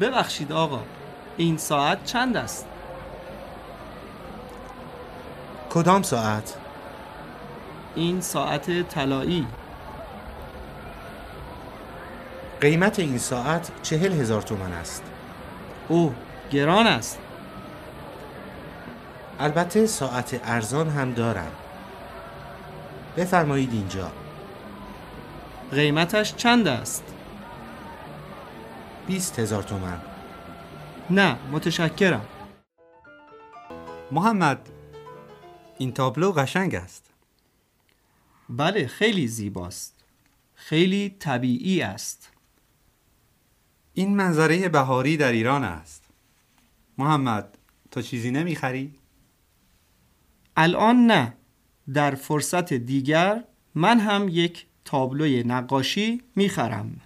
ببخشید آقا این ساعت چند است؟ کدام ساعت؟ این ساعت طلایی قیمت این ساعت چهل هزار تومن است اوه گران است البته ساعت ارزان هم دارم بفرمایید اینجا قیمتش چند است؟ بیست هزار تومن. نه متشکرم. محمد این تابلو قشنگ است. بله خیلی زیباست. خیلی طبیعی است. این منظره بهاری در ایران است. محمد تو چیزی نمی‌خری؟ الان نه. در فرصت دیگر من هم یک تابلوی نقاشی می‌خرم.